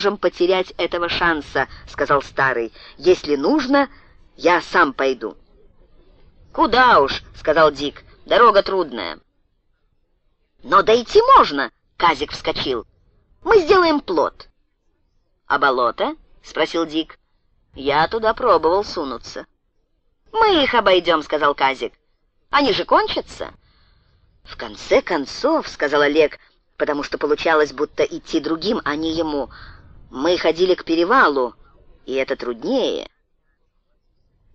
можем потерять этого шанса», — сказал старый. «Если нужно, я сам пойду». «Куда уж», — сказал Дик, — «дорога трудная». «Но дойти можно», — Казик вскочил. «Мы сделаем плот». «А болото?» — спросил Дик. «Я туда пробовал сунуться». «Мы их обойдем», — сказал Казик. «Они же кончатся». «В конце концов», — сказал Олег, потому что получалось, будто идти другим, а не ему, — мы ходили к перевалу, и это труднее.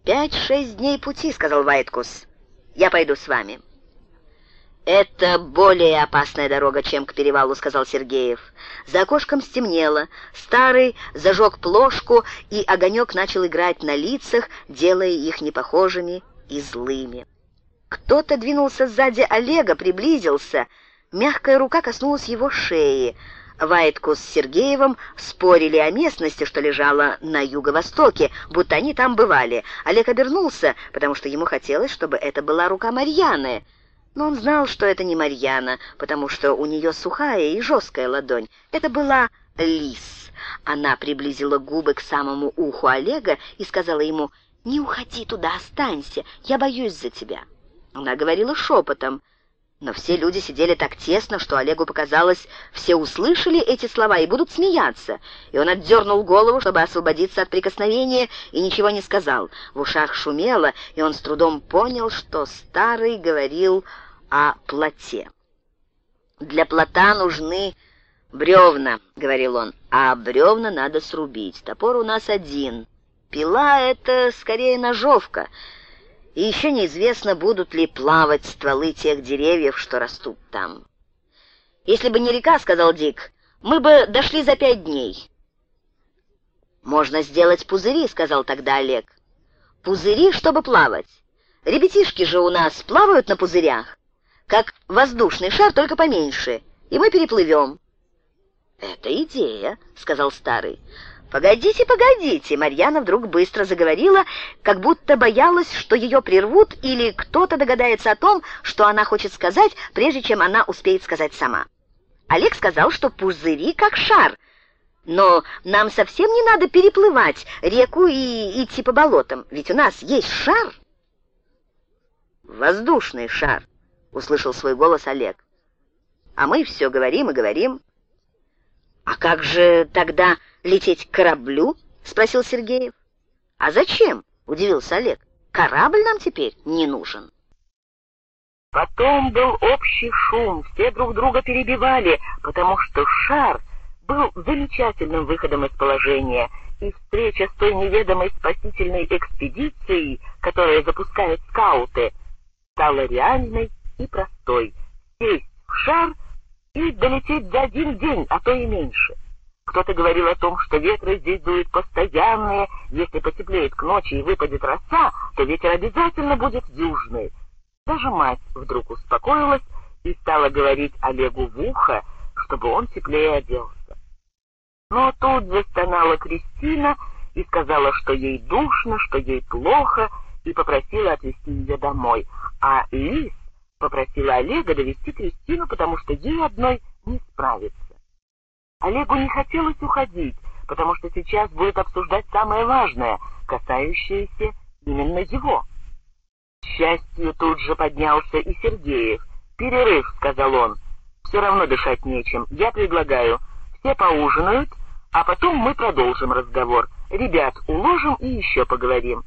«Пять-шесть дней пути», — сказал Вайткус. «Я пойду с вами». «Это более опасная дорога, чем к перевалу», — сказал Сергеев. За окошком стемнело. Старый зажег плошку, и огонек начал играть на лицах, делая их непохожими и злыми. Кто-то двинулся сзади Олега, приблизился. Мягкая рука коснулась его шеи. Вайтку с Сергеевым спорили о местности, что лежала на юго-востоке, будто они там бывали. Олег обернулся, потому что ему хотелось, чтобы это была рука Марьяны. Но он знал, что это не Марьяна, потому что у нее сухая и жесткая ладонь. Это была Лис. Она приблизила губы к самому уху Олега и сказала ему «Не уходи туда, останься, я боюсь за тебя». Она говорила шепотом, но все люди сидели так тесно, что Олегу показалось, все услышали эти слова и будут смеяться. И он отдернул голову, чтобы освободиться от прикосновения, и ничего не сказал. В ушах шумело, и он с трудом понял, что старый говорил о плоте. «Для плота нужны бревна», — говорил он, — «а бревна надо срубить. Топор у нас один. Пила — это скорее ножовка» и еще неизвестно, будут ли плавать стволы тех деревьев, что растут там. «Если бы не река, — сказал Дик, — мы бы дошли за пять дней». «Можно сделать пузыри, — сказал тогда Олег. Пузыри, чтобы плавать. Ребятишки же у нас плавают на пузырях, как воздушный шар, только поменьше, и мы переплывем». «Это идея, — сказал старый. «Погодите, погодите!» Марьяна вдруг быстро заговорила, как будто боялась, что ее прервут или кто-то догадается о том, что она хочет сказать, прежде чем она успеет сказать сама. Олег сказал, что пузыри как шар, но нам совсем не надо переплывать реку и идти по болотам, ведь у нас есть шар. «Воздушный шар», — услышал свой голос Олег. «А мы все говорим и говорим». «А как же тогда...» лететь к кораблю?» — спросил Сергеев. «А зачем?» — удивился Олег. «Корабль нам теперь не нужен». Потом был общий шум, все друг друга перебивали, потому что шар был замечательным выходом из положения, и встреча с той неведомой спасительной экспедицией, которая запускают скауты, стала реальной и простой. Сесть в шар и долететь за один день, а то и меньше. Кто-то говорил о том, что ветры здесь дуют постоянные, если потеплеет к ночи и выпадет роса, то ветер обязательно будет южный. Даже мать вдруг успокоилась и стала говорить Олегу в ухо, чтобы он теплее оделся. Но тут застонала Кристина и сказала, что ей душно, что ей плохо, и попросила отвезти ее домой. А Лис попросила Олега довести Кристину, потому что ей одной не справиться. Олегу не хотелось уходить, потому что сейчас будет обсуждать самое важное, касающееся именно его. К счастью, тут же поднялся и Сергеев. «Перерыв», — сказал он. «Все равно дышать нечем. Я предлагаю. Все поужинают, а потом мы продолжим разговор. Ребят уложим и еще поговорим».